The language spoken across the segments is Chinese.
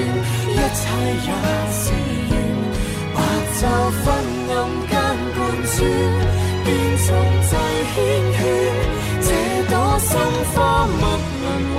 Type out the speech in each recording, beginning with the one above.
一切也是缘。白昼昏暗间贯穿，便从际牵牵，这朵心花莫能为。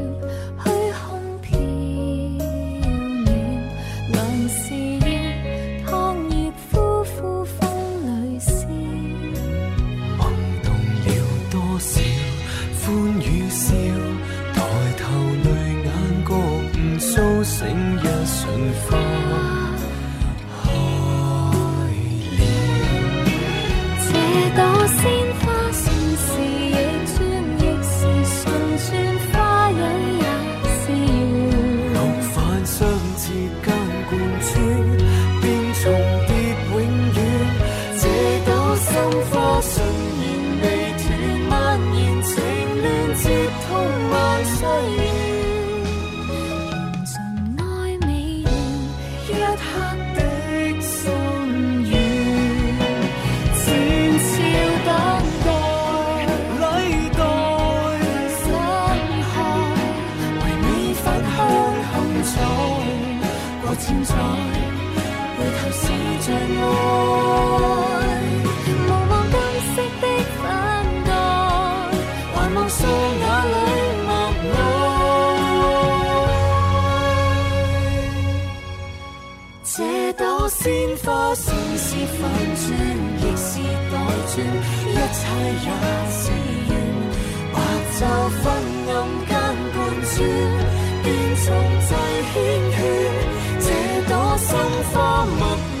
是反转，亦是倒转，一切也自缘。白昼昏暗间盘转，便从际牵起这朵心花。默。